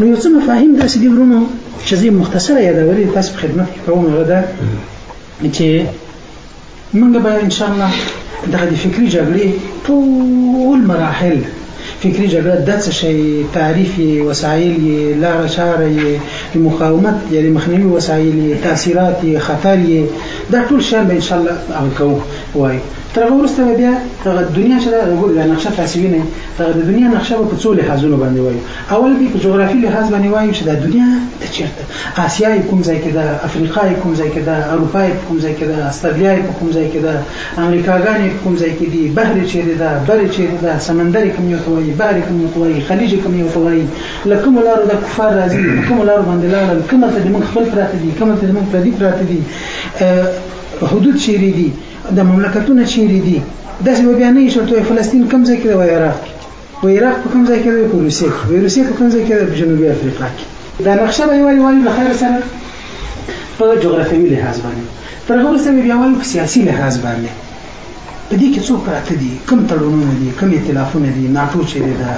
نو یو څه مفاهیم داسې دي ورونو چې زه مختصره یادولې تاسو په خدمت کې کوم هغه ده چې موږ به ان شاء الله دغه د فکري جګړې ټول مراحل فکري جګړه د څه شي تعریف یې وسایل یې لار چار یې د مقاومت یا د مخنیوي وسایل یې تاثیرات یې خطر یې دا ټول شیان به ان شاء الله هغه کوو وایو تر هغه وروسته به بیا هغه دنیا چې دا ګوري دا نقشه تاسو وینئ هغه د دنیا نقشه به په څو لحاظونو باندې وایو اول به په جغرافي لحاظ باندې وایو چې دا دنیا د چیرته آسیا کوم ځای کې ده افریقا کوم ځای کې ده اروپا کوم ځای کې ده استرالیا کوم ځای کې ده امریکاګانې کوم ځای کې دي بحر چیرې ده بر چیرې ده سمندر کوم یو توایي بحر کوم یو توایي خلیج کوم یو توایي لکه مولارو د کفار راځي کوم لارو باندې لاړل کومه ته موږ خپل پراته دي کومه ته موږ پردي پراته دي حدود چیرې دي دا مملکتونه چیرې دي داسې به بیا نه یې شرط وایي فلسطین کوم ځای کې دی وایي عراق کې وایي عراق په کوم ځای کې دی په روسیه کې وایي روسیه په کوم ځای کې دی په جنوبي افریقا کې دا نقشه به یې وایي وایي له خیر سره په جغرافیوي لحاظ باندې تر هغه وروسته بیا وایي په سیاسي لحاظ باندې په دې کې څو پراته دي کم تړونونه دي کم ائتلافونه دي ناټو چیرې ده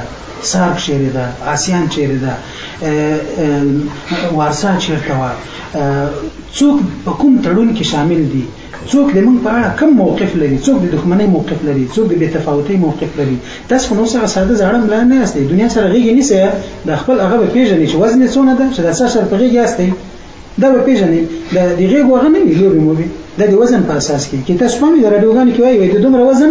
سارک چیرې ده آسیان چیرې ده وارسا چیرته وه څوک په کوم تړون کې شامل دي څوک د موږ په اړه کم موقف لري څوک د دښمنۍ موقف لري څوک د بېتفاوتۍ موقف لري تاسو خو نو سره ساده زاړه ملا نه یاستئ دنیا سره غېږې نیسئ د خپل هغه به پېژنئ چې وزن یې څونه ده چې د سر سره په غېږې یاستئ دا به پېژنئ د د غېږو هغه نه وي لوبې موبې دا د وزن په اساس کې چې تاسو پام د راډیوګانو کې وایي د دومره وزن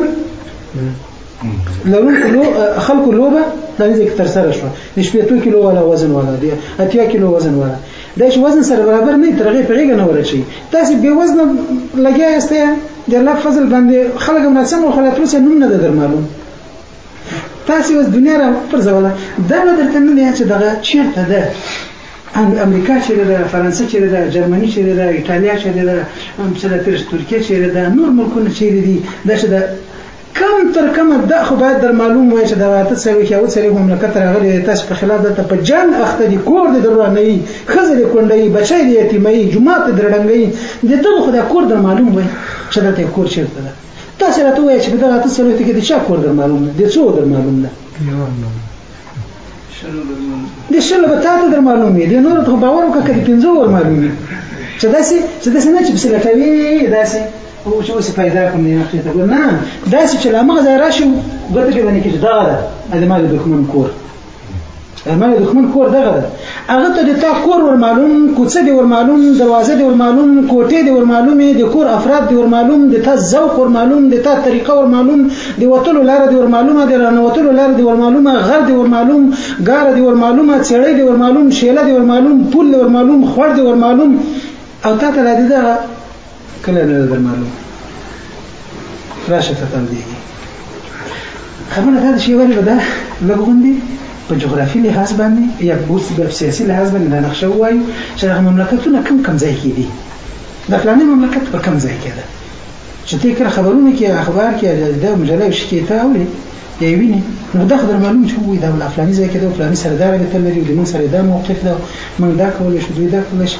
لرونکو خلکو لوبه د دې کې تر سره شو د شپېتو کیلو والا وزن والا دی اتیا کیلو وزن والا دا چې وزن سره برابر نه ترغه پیغه نه ورچی تاسو به وزن لګیا یاست د الله فضل باندې خلک هم ناسم خو لا تاسو نوم نه در معلوم تاسو اوس دنیا را پرځوله دا به درته نه دی چې دغه چیرته ده امریکا چیرې ده فرانسه چیرې ده جرمني چیرې ده ایتالیا چیرې ده مثلا ترکیه چیرې ده نور ملکونه چیرې دي دا چې کم تر کمه دا خو باید در معلوم وای چې دا اته څلوېښت یا اووه څلوېښت مملکت راغلی دی تاسو په خلاف دلته په جنګ اخته دي کور دې درورانوي ښځې دې کونډوي بچی دې یتیموي جومات دې درړنګوي د ته خو دا کور در معلوم وای چې دلته یو کور چېرته ده تاسو راته ووایه چې په دغه اته څلوېښتو کې د چا کور در معلوم ده د څو در معلوم ده د شلو به تاته در معلوم وي د نورو ته باور وکړه که د پنځو ور معلوم وي چې داسې چې داسې نه چې پسې لټوي داسې او چې اوس پیدا کوم نه نقشې ته ګور نه دا چې لا مغه ځای راشم ګوته کې باندې کې دا ده دا ما د دښمن کور ما د دښمن کور دغه ده هغه ته د تا کور ور معلوم کوڅه دی ور معلوم دروازه دی ور معلوم کوټه دی ور معلوم د کور افراد دی ور معلوم د تا ذوق ور معلوم د تا طریقه ور معلوم د وتلو لار دی ور معلومه د رانوتلو لار دی ور معلومه غر دی ور معلوم ګار دی ور معلومه چړې دی ور معلوم شیله دی ور معلوم پول دی ور معلوم خور دی ور معلوم او تا ته د کله نه در معلوم راشه ته تودېږي خبره دا ده چې ولې به دا لږ غوندې په جغرافي لحاظ باندې یا اوس په سیاسي لحاظ باندې دا نقشه ووایو چې هغه مملکتونه کم کم ځای کې دي د فلاني مملکت په کم ځای کې ده چې ته کله خبرونه کې اخبار کې د مجله او شکې ته اوري یا ویني نو دا خبر معلوم چې وي دا فلاني ځای کې ده فلاني سره دا رابطه لري د من سره دا موقف ده من دا کولای شو دوی دا کولای شي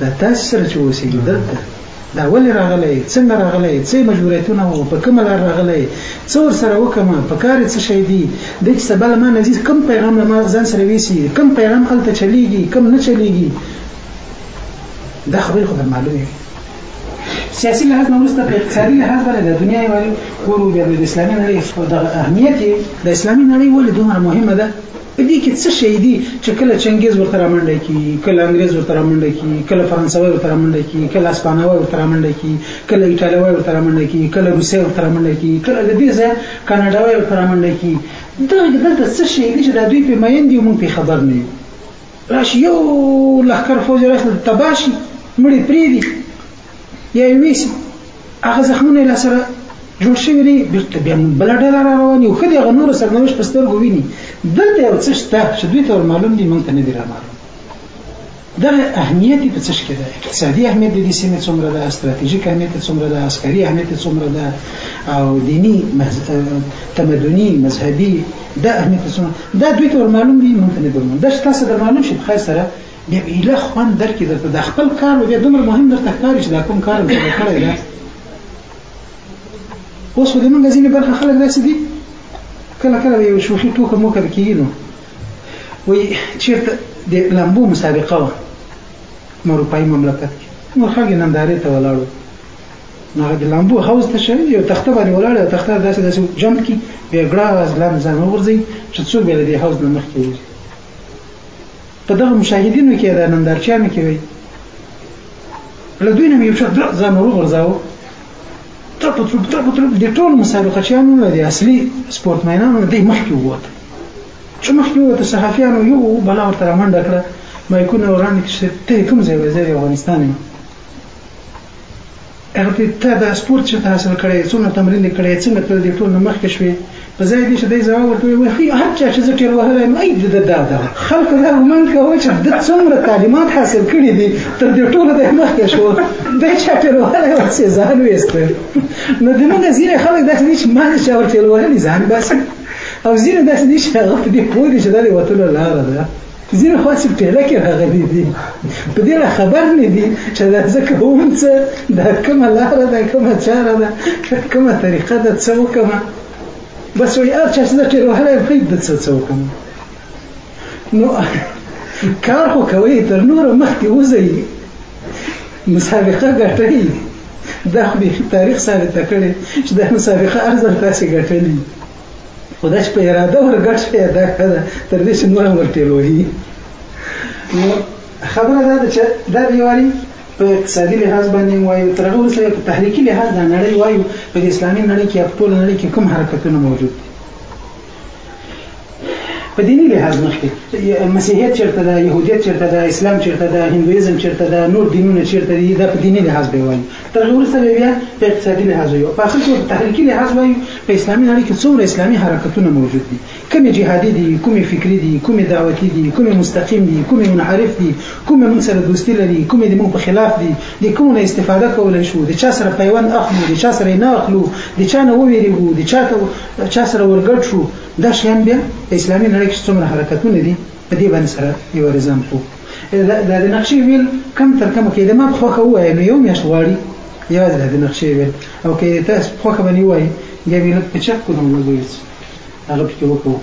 دا تاسو سره چې اوسېږي دلته دا ولې راغلی څنګه راغلی څه مجبوریتونه وو په کومه لار راغلی څه ور سره وکم په کار څه شي دي د چې سبا ما نزیز کم پیغام ما ځان سره ویسي کم پیغام الته چلیږي کم نه چلیږي دا خبرې خو معلومه سیاسي لحاظ نه وروسته په اقتصادي لحاظ باندې د دنیا یو کور د اسلامي نړۍ د اهمیت د اسلامي نړۍ ولې دومره مهمه ده په دې کې څه شی دي چې کله چنګیز ورته رامنډه کی کله انګريز ورته رامنډه کی کله فرانسوي ورته رامنډه کی کله اسپانوي ورته رامنډه کی کله ایتالوي ورته رامنډه کی کله روسي ورته رامنډه کی کله د دې ځای کاناډاوي ورته رامنډه کی دا دلته څه شی دي چې دا دوی په مین دي مونږ په خبر نه یو راشي یو لخر فوج راشي تباشي مړي پریدي یا یې ویسي هغه زخمونه یې لاسره جوړ شوي دي بېرته بیا بله ډله را رواني او ښه دی هغه نور سرنوشت په سترګو ویني دلته یو څه شته چې دوی ته ور معلوم دي موږ ته نه دي را معلوم دغه اهمیت په څه کې ده اقتصادي اهمیت د دې سیمې څومره ده ستراتیژیک اهمیت څومره ده عسکري اهمیت څومره ده او دینی مز... تمدني مذهبي دا اهمیت څومره دا دوی ته ور معلوم دي موږ ته نه دي معلوم دا چې تاسو در معلوم شي په خیر سره بیا به ایله خوند درکې درته دا خپل کار به بیا دومره مهم درته ښکاري چې دا کوم کار مې درته کړی دی اوس خو د موږ ځینې برخه خلک داسې دي کله کله به یو شوخي ټوکه موکه به کېږي نو وایي چېرته د لامبو مسابقه وه نو اروپایي مملکت کې نور خلک یې نندارې ته ولاړو نو هغه د لامبو حوض ته شوي یو تخته باندې ولاړ یو تخته داسې داسې جمپ کړي بیا ګړه ځلان ځان وغورځوي چې څوک بیا د دې حوض نه مخکې وځي په دغه مشاهدینو کې د نندارچیانو کې وي له دوی نه یو څه د ځان وګرځاو ته په ترپ ته په ترپ د ټول مسابقه چانو نه دي اصلي سپورت مینانو دې مخکې ووت چې مخکې ووت صحافیانو یو بلا ورته منډه کړه مایکونه وړاندې کړي ته کوم ځای وځي افغانستان هغه ته ته دا سپورت چې ته حاصل کړې څومره تمرین دې کړې څنګه ته دې ټول مخ کې شوې په ځای دې چې دې ځواب ورکوي وای هي هر چا چې زه ټیر وهلای نو ای د دا دا خلک دا ګمان کوي چې د څومره تعلیمات حاصل کړې دي تر دې ټول دې مخ کې شو دې چې ټیر وهلای او څه ځان وېسته نو دې موږ ځینې خلک داسې دي چې ما دې چې ور ټیر وهلې ځان باسي او ځینې داسې دي چې هغه دې پوه دي چې دا دې وتلو لاره ده ځینې خو هسې ټېله کې راغلي دي په دې را خبر نه دي چې دا زه کوم څه دا کومه لاره ده کومه چاره ده کومه طریقه ده څه وکړم بس وایي هر چا چې زه ټېل وهلی یم ښه د څه څه وکړم نو کار خو کوئ تر نوره مخکې وځئ مسابقه ګټئ دا خو بیخي تاریخ ثابته کړې چې دا مسابقه هر ځل تاسې ګټلي خدای په اراده ورګټ شي دا کړه تر دې چې نور عمر تیروي نو خبره دا ده چې دا دیواري په اقتصادي لحاظ باندې وایو تر هغه وروسته په تحریکي لحاظ دا نړۍ وایو په اسلامي نړۍ کې په ټول نړۍ کې کوم حرکتونه موجود دي په دیني لحاظ مخکې مسیحیت چیرته ده يهودیت چیرته ده اسلام چیرته ده هندویزم چیرته ده نور دینونه چیرته دي دا په دیني لحاظ به وایي تر نورو سره بیا په اقتصادي لحاظ یو په اخر کې په تحریکي لحاظ وایو په اسلامي نړۍ کې څومره اسلامي حرکتونه موجود دي کومې جهادي دي کومې فکري دي کومې دعوتي دي کومې مستقیم دي کومې منحرف دي کومې موږ سره دوستي لري کومې د موږ په خلاف دي د کوم نه استفاده کولای شو د چا سره پیوند اخلو د چا سره نه اخلو د چا نه وویریږو د چا ته چا سره ورګډ شو دا شیان بیا په اسلامي نړۍ کې څومره حرکتونه دي په دې باندې سره یو رزم کوو دا د نقشې ویل کم تر کمه کې د ما خوخه وای نو یو میاشت غواړي یوازې د نقشې ویل او کې تاسو خوخه باندې وای بیا ویل په چک کو نو لګوي هغه پکې وکړو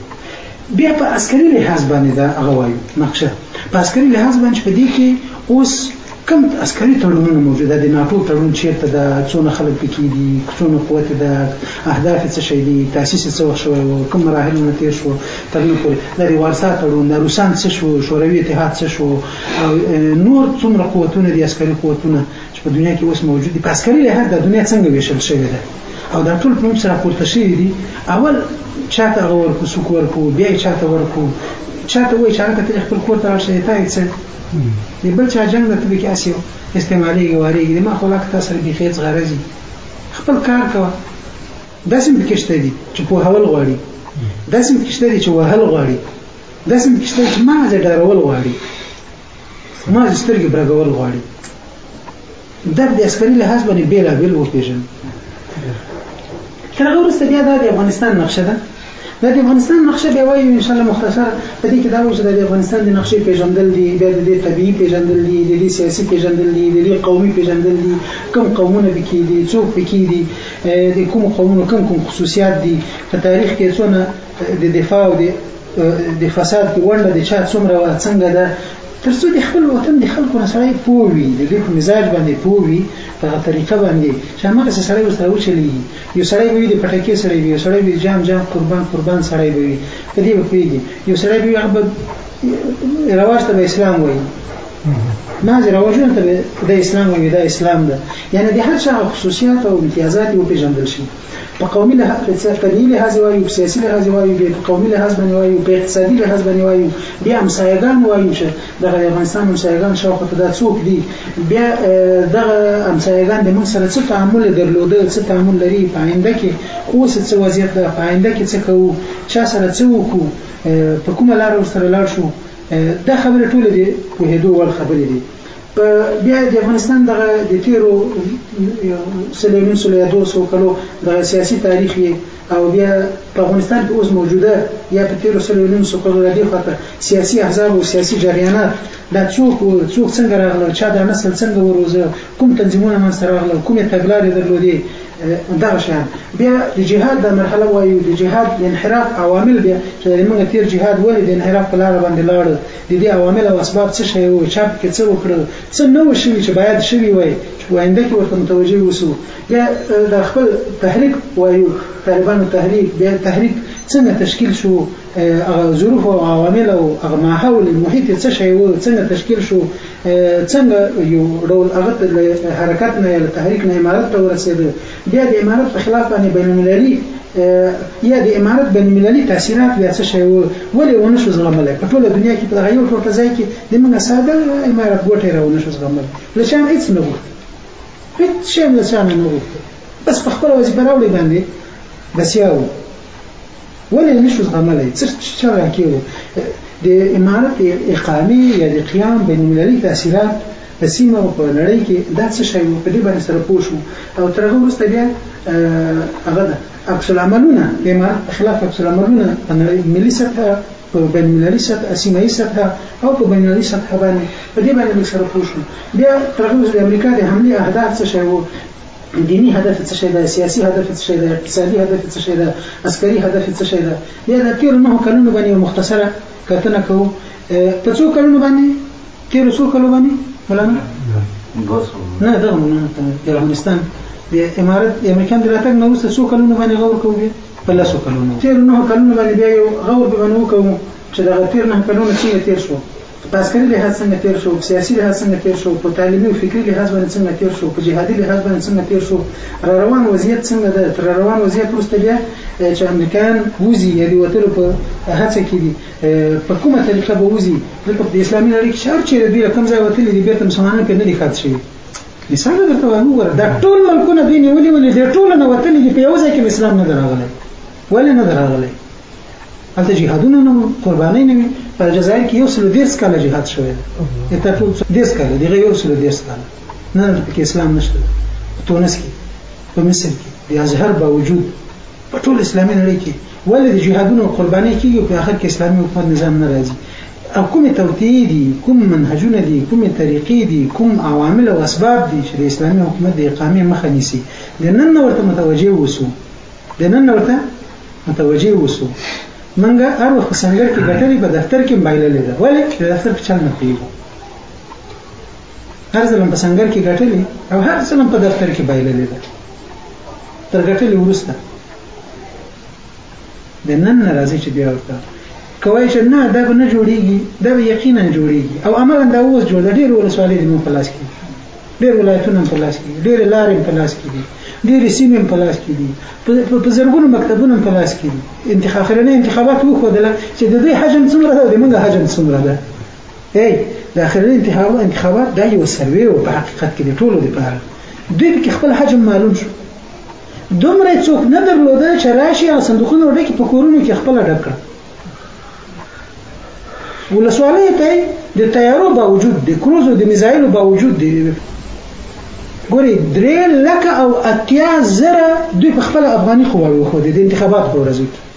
بیا په عسکري لحاظ باندې دا هغه وایو نقشه په عسکري لحاظ باندې په دې کې اوس کم عسکري تړونونه موجوده دي ناتو تړون چیرته ده څونه خلک پکې دي څونه قوت ده اهداف څه شي دي تاسیس څه وشو کوم مراحل نه تیر شو تر نن پورې د ریوارسا تړون د روسان څه شو شوروي اتحاد څه شو او نور څومره قوتونه دي عسکري قوتونه چې په دنیا کې اوس موجود دي په عسکري لحاظ د دنیا څنګه ویشل شوې ده او دا ټول په موږ سره پورته شوي دي اول چاته هغه ورکو څوک ورکو بیا یې چاته ورکو چاته وایي چې هلکه ته خپل کور ته راشه تا یې څه د بل چا جنګ ته به کې هسې استعمالېږي وارېږي ما خو لا که تا سره بیخي هېڅ غرض خپل کار کوه داسې هم پکې شته دي چې پوهول غواړي داسې هم پکې شته دي چې وهل غواړي داسې هم پکې شته چې مازې ډارول غواړي مازې سترګې برګول غواړي دا د عسکري لحاظ باندې بېلابېل وپېژنو تر هغه وروسته بیا دا د افغانستان نقشه ده دا د افغانستان نقشه به وایو ان شاء الله مختصر په دې کې دا وایي چې د افغانستان د نقشې پیژندل دي بیا د دې طبيعي پیژندل دي د دې سیاسي پیژندل دي د دې قومي پیژندل دي کوم قومونه پکې دي څوک پکې دي د کوم قومونو کوم کوم خصوصیات دي په تاریخ کې څونه د دفاع او د فساد کې ونده د چا څومره و څنګه ده تر څو د خپل وطن د خلکو نه سړی پوه وي د دوی په مزاج باندې پوه وي په هغه طریقه باندې چې هماغسې سړی ورسره وچلېږي يو سړی به وي د پټکې سړی وي يو سړی به جام جام قربان قربان سړی به وي په دې به پوهېږي يو سړی به وي هغه به رواج ته به اسلام وایي بعضې رواجونو ته د اسلام وي دا اسلام ده یعنی د هر چا خصوصیات او امتیازات وپېژندل شي په قومي لحاظ په طبیعي لحاظ وایو په سیاسي لحاظ وایو په قومي لحاظ باندې وایو په اقتصادي لحاظ باندې وایو بیا همسایګان وایو چې دغه د افغانستان همسایګان شاوخوا ته دا څوک دي بیا دغه همسایګان د موږ سره څه تعامل درلوده څه تعامل لري په آینده کې اوس څه وضعیت ده په آینده کې څه کوو چا سره څه وکړو په کومه لار ورسره لاړ شو دا خبره ټوله دي په هدو ور خبرې دي په بیا د افغانستان دغه د تیرو سلیمون سلیادو سو کلو د سیاسي تاریخ او بیا په افغانستان کې اوس موجوده یا په تیرو سلو نیم سو کلو را دېخوا ته سیاسي احزاب او سیاسي جریانات دا څوک وو څوک څنګه راغله چا دا نسل څنګه وروزه کوم تنظیمونه منځته راغله کومې تګلارې درلودې دغه شیان بیا د جهاد د مرحله وایو د جهاد د انحراف عوامل بیا چې موږ تیر جهاد ولې د انحراف په لار باندې لاړ د دې عوامل او اسباب څه شی وو چا پکې څه وکړل څه نه وشوي چې باید شوي وای چې وایندکې ورته متوجه وسو بیا د خپل تحریک وایو طالبانو تحریک بیا تحریک څنګه تشکیل شو هغه ظروف او عوامل او هغه ماحول محیط څه شی وو څنګه تشکیل شو څنګه یو ډول هغه له حرکت نه له تحریک نه امارت ته ورسېد بیا د امارت په خلاف باندې بین المللي یا د امارت بین المللي تاثیرات بیا څه شی وو ولې ونه شو زغمل په ټوله دنیا کې په دغه یو ټوټه ځای کې د موږ ساده امارت ګوټه راونه شو زغمل لچان هیڅ نه وو هیڅ شی هم له چا نه نه غوښتل بس په خپله وظیفه راوړې باندې بسیا وو ولې نه شو زغملی څه چل راکې وو د امارت اقامې یا د قیام بین المللي تاثیرات په سیمه او په نړۍ کې دا څه شی وو په دې باندې سره پوه شو او تر هغه وروسته بیا هغه ده عکس العملونه د امارت په خلاف عکس العملونه په نړۍ ملي سطح په بین المللي سطح سیمه یي سطح او په بین المللي سطح باندې په دې باندې موږ سره پوه شو بیا تر هغه د امریکا د حملې اهداف څه شی وو دینی هدف څه شی ده سیاسي هدف څه شی ده اقتصادي هدف څه شی ده عسکري هدف څه شی ده بیا د تیرو نهو کلونو باندې مختصره کتنه کوو په څو کلونو باندې تیرو څو کلو باندې مولانا نه دا مولانا په افغانستان د امارات د امریکان دراتګ نو څه څو کلونه باندې غور کوو بیا په لاسو کلونه تیر نو کلونه باندې بیا یو غور به نو کوو چې دا تیر نه کلونه څنګه تیر شو په عسکري لحاظ څنګه تیر شو په سیاسي لحاظ څنګه تیر شو په تعلیمي او فکري لحاظ باندې څنګه تیر شو په جهادي لحاظ باندې څنګه تیر شو را روان وضعیت څنګه ده تر روان وضعیت وروسته بیا چې امریکایان وځي یا د وتلو په هڅه کې دي په کومه طریقه به وځي ځکه په اسلامي نړۍ کې هر چیرې دوی کوم ځای وتلي دي بیرته مسلمانان پرې نه دي ښاد شوي مثال درته وایم وګوره دا ټول ملکونه دوی نیولي ولې د ټولو نه وتلي دي په یو ځای کې اسلام نه دراغلی ولې نه دراغلی هلته جهادونه نه وو قربانۍ نه وي په جزایر کې یو سل دېرش کاله جهاد شوی دی دا ټول دېرش کاله دغه یو سل دېرش کاله نه پکې اسلام نشته تونس کې په مصر کې د ازهر باوجود په ټول اسلامي نړۍ کې ولې د جهادونو او قربانۍ کېږي په آخر کې اسلامي حکومت نظام نه راځي او کومې توطیې دي کوم منهجونه دي کومې طریقې دي کوم عوامل او اسباب دي چې د اسلامي حکومت د اقامې مخه نیسي د نن ورته متوجه اوسو د نن ورته متوجه اوسو منګه هر وخت سنګر کې ګټلې په دفتر کې موبایل لیدا ولې د دفتر په چل نه پیږو هر ځلم په سنګر کې ګټلې او هر ځلم په دفتر کې موبایل لیدا تر ګټلې ورسته د نن نه راځي چې بیا ورته کوي چې نه دا به نه جوړیږي دا به یقینا جوړیږي او عملا دا اوس جوړ دی ډېر ولسوالۍ دې مو په لاس کې ډېر ولایتونه په لاس کې ډېر لارې په لاس کې دي ډېر سیمې په لاس کې دي په زرګونو مکتبونه په لاس کې دي انتخابات وخو دله چې د دې حجم څومره ده د موږ حجم څومره ده ای د اخرني انتخاب انتخابات دا یو سروې و په حقیقت کې د ټولو لپاره دوی کې خپل حجم معلوم شو دومره څوک نه درلوده چې راشي او صندوقونه ډکه په کورونو کې خپل ډک کړ ولسوالۍ ته د تیارو باوجود د کروزو د میزایلو باوجود د ګوري درې لکه او اتیا زره دوی په خپل افغاني خواړو خو د انتخابات په ورځو کې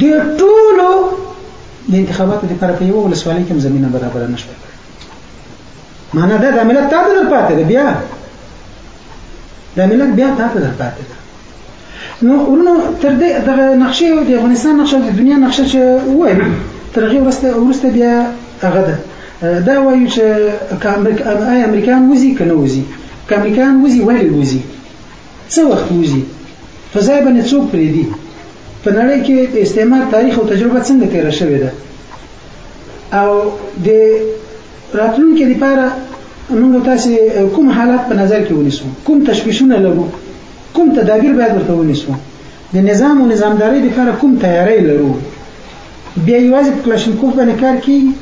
د ټولو د انتخاباتو لپاره په یو ولسوالۍ کې زمينه برابر نه شوه معنا دا د ملت تاسو نه پاتې ده بیا د ملت بیا تاسو نه پاتې ده نو ورنو تر دې د نقشې د افغانستان نقشه د دنیا نقشه چې وایي تر هغه ورسته ورسته بیا هغه ده دا وایي چې امریکا امریکان وزي کنه وزي امریکان وزي وایي وزي څه وخت وځي په ځای باندې څوک پرې دي په نړۍ کې د استعمار تاریخ او تجربه څنګه تیره شوې ده او د راتلونکي لپاره موږ تاسو کوم حالات په نظر کې ونیسو کوم تشویشونه لرو کوم تدابیر باید ورته ونیسو د نظام او نظامدارۍ لپاره کوم تیاری لرو بیا یوازې په کلاشینکوف باندې کار کیږي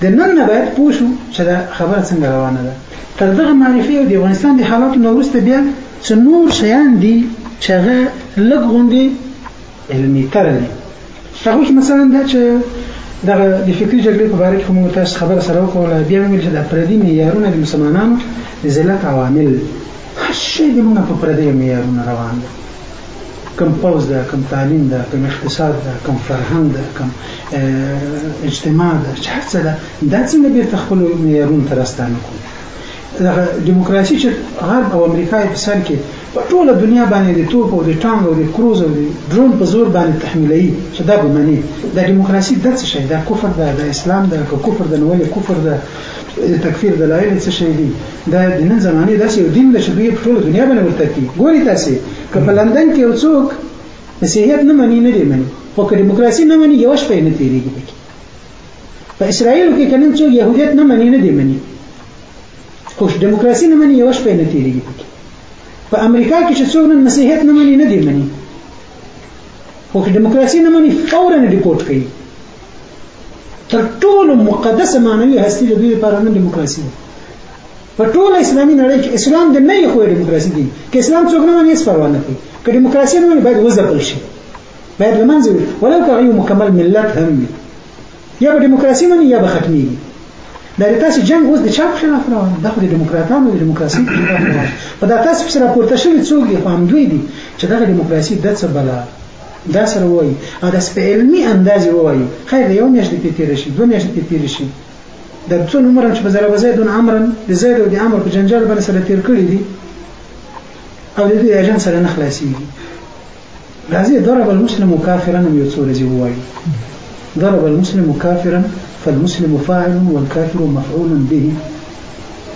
د نن نه باید پوه شو چې دا خبره څنګه روانه ده تر دغه معرفي او د افغانستان د حالاتو نه وروسته بیا څه نور شیان دي چې هغه لږ غوندې علمي تر دي هغوی کې مثلا دا چې دغه د فکري جګړې په باره کې خو موږ تاسو خبره سره وکوله بیا موږ چې د پردي معیارونه د مسلمانانو د ذلت عوامل هر شی د موږ په پردي معیارونه روان دی کم پوز ده کم تعلیم ده کم اقتصاد ده کم فرهنګ ده کم اجتماع ده چې هر څه ده دا څنګه بیرته خپل معیارونو ته راستانه کوو دغه دیموکراسي چې غرب او امریکا یې په سر کې په ټوله دنیا باندې د توپ او د ټانګ او د کروز او د ډرون په زور باندې تحمیلوي چې دا به مني د دیموکراسي د څه شي دا کفر ده د اسلام ده که کفر ده نو ولې کفر ده د تکفیر دلایل څه شي دي دا د نن زمانه داسې یو دین ده چې دوی په ټوله دنیا باندې ورته کوي ګوري تاسو که په لندن کې یو څوک مسیحیت نه مني نه دی مني خو که دیموکراسي نه مني یو شپه نه تیریږي په اسرائیل کې کنن څوک يهودیت نه مني نه دی مني خو دیموکراسي نه مني یو شپه نه تیریږي پکې په امریکا کې چې څوک نن مسیحیت نه مني نه دی مني خو دیموکراسي نه مني فورا ډیپورټ کوي تر ټولو مقدسه معنوي هستی د دوی لپاره نه دیموکراسي ده په ټول اسلامي نړۍ کې اسلام د نه یو دیموکراسي دی که اسلام څوک نه مني پروا نه کوي که دیموکراسي نه مني باید وځپل شي باید لمنځه ولو که یو مکمل ملت هم وي یا به دیموکراسي مني یا به ختمېږي دا د تاسو جنگ اوس د چا په خلاف روان دا خو د دیموکراتانو د دیموکراسي په خلاف روان په دا تاسو په سره پورته شوی څوک دی خو همدوی دي چې دغه دیموکراسي د څه بلا دا سره وایي او دا په علمي انداز وایي خیر یو میاشت دې تیر شي دوه میاشت دې تیر شي د څو عمر چې په ضرب زید امرن د زید او د امر په جنجال باندې سره تیر کړی دي او د دې اجنټ سره نه خلاصيږي راځي ضرب المسلم كافرا هم یو څو ورځې ووایو ضرب المسلم كافرا فالمسلم فاعل والكافر مفعول به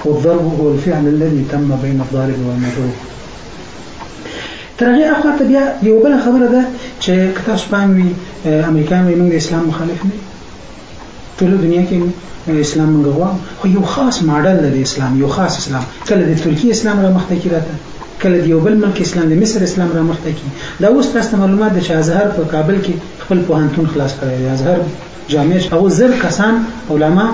والضرب هو الفعل الذي تم بين الضارب والمضروب تر هغه اخوا ته بیا یو بل خبره ده چې که تاسو پام وي امریکایان وایي موږ اسلام مخالف نه ټول دنیا کې اسلام موږ غواړو خو یو خاص ماډل د اسلام یو خاص اسلام کله د ترکیه اسلام را مخته کی راته کله د یو بل ملک اسلام د مصر اسلام را مخته کی دا اوس تاسو معلومات د شاهزهر په کابل کې خپل پوهنتون خلاص کړی دی ازهر جامع هغه زر کسان علما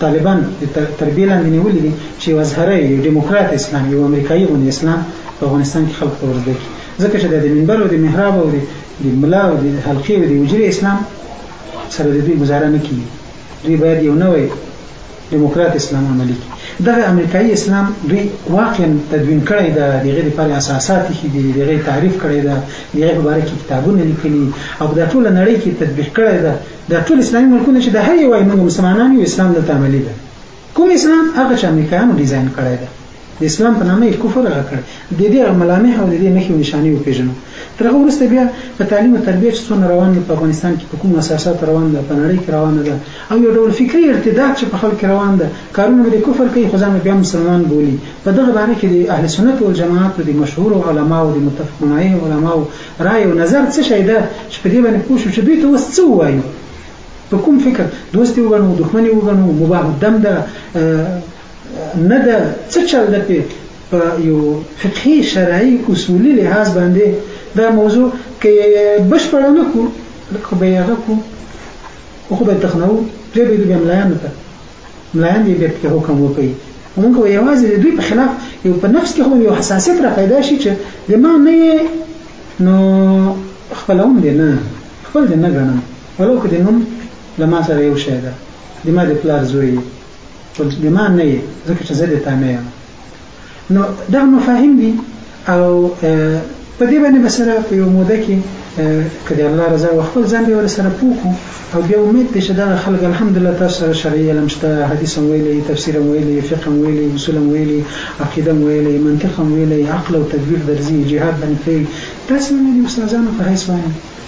طالبان د تربیه لاندې نیولې دي چې ازهره یو دیموکرات اسلام یو امریکایي غونډه اسلام په افغانستان کې خلک ورزده کی ځکه چې د منبر او د محراب او د ملا او د حلقې او د وجري اسلام سره د دوی گزاره نه کیږي دوی باید یو نوی دیموکرات اسلام عملی کی دغه امریکایي اسلام دوی واقعا تدوین کړی دا دغه لپاره اساسات هي دي دغه تعریف کړی دا دغه په اړه کې کتابونه لیکلي او دا ټول نړۍ کې تطبیق کړی دا د ټول اسلامي ملکونو چې د هر یو موږ مسلمانان یو اسلام د عملی ده کوم اسلام هغه چې امریکایانو ډیزاین کړی دی د اسلام په نامه یې کفر هغه کړی د دې هغه ملامح او د دې نښې او نشانې وپېژنو تر هغه وروسته بیا په تعلیم او تربیه چې څونه روان دی په افغانستان کې په کومو اساساتو روان ده په نړۍ کې روانه ده او یو ډول فکري ارتداد چې په خلک روان ده کارونه د کفر کوي خو ځان بیا مسلمان بولي په دغه باره کې د اهل سنت او جماعت د مشهور علما او د متفقون علیه علما او رائے او نظر څه شي ده چې په دې باندې پوښتنه چې دوی ته وس څه وایي په کوم فکر دوستي وګڼو دښمني وګڼو مباح الدم ده نه ده څه چل ده په په یو فقهي شرعي اصولي لحاظ باندې دا موضوع کې بشپړه نه کو لکه به یې هغه کو خو خو به یې تخنو پرې به یې بیا ملایانو ته ملایان یې بیا پکې حکم وکړي موږ به یوازې د دوی په خلاف یو په نفس کې خو یو حساسیت را پیدا شي چې د ما نه نو خپلوم دی نه خپل دی نه ګڼم هلو که د نوم له ما سره یو شی ده، د ما د پلار زوی یې، خو د ما نه یې، ځکه چې زه د تا نه یم. نو دغه مفاهیم دي او په دې باندې به سره په یو موده کې که د الله رضا و خپل ځان به ور سره پوه کړو او بیا امید دی چې دا خلک الحمدلله تاسو سره شرعي علم شته حدیث هم ویلی تفسیر هم ویلی فقه هم ویلی اصول هم ویلی عقیده هم ویلی منطق هم ویلی عقل او تدبیر درځي جهاد باندې کوي تاسو مې د استادانو په حیث باندې